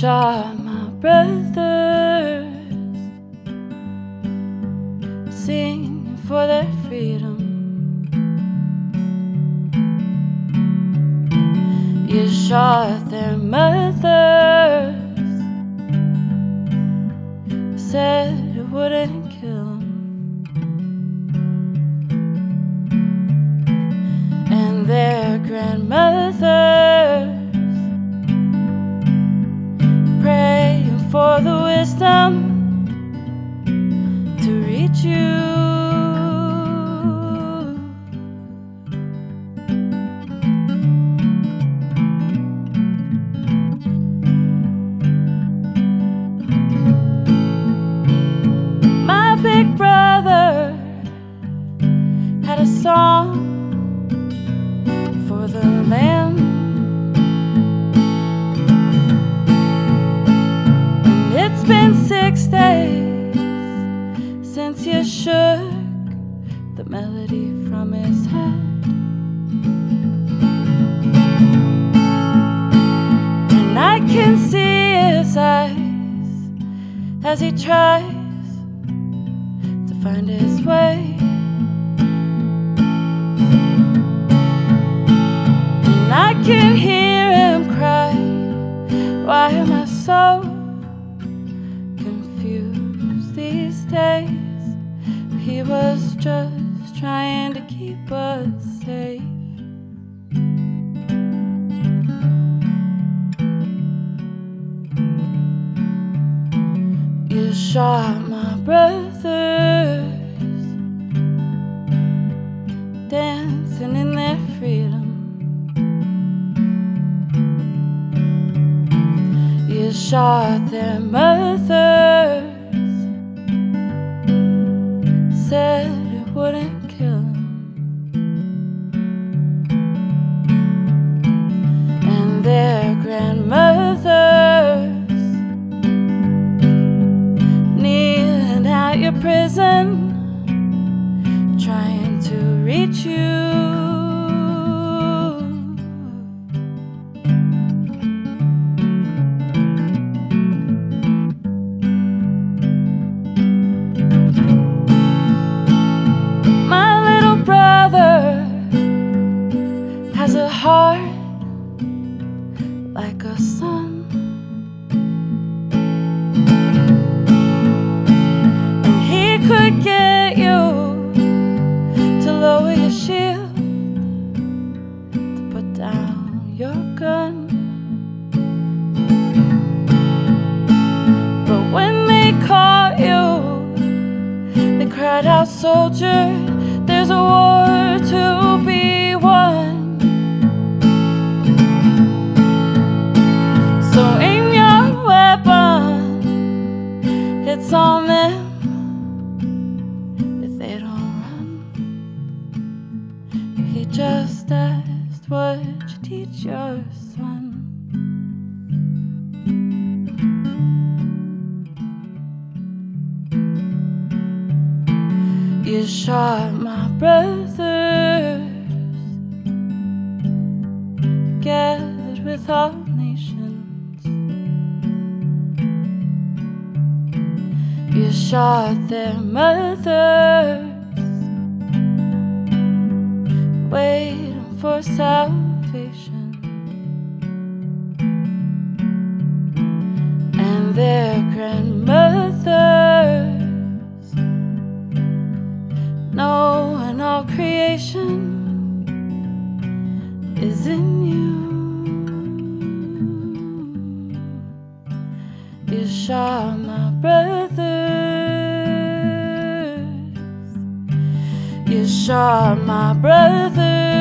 Shot my brothers, singing for their freedom. You shot their mothers, said it wouldn't wisdom to reach you. My big brother had a song his head. And I can see his eyes as he tries to find his way. And I can hear him cry. Why am I so confused these days? He was just trying to keep us safe. You shot my brothers dancing in their freedom. You shot their mothers, said it wouldn't like a sun. And he could get you to lower your shield, to put down your gun. But when they caught you, they cried out, Soldier, there's a war just asked what you teach your son. You shot my brothers, gathered with all nations. You shot their mothers, waiting for salvation. And their grandmothers knowing all creation is in you. You shot Shot my brothers.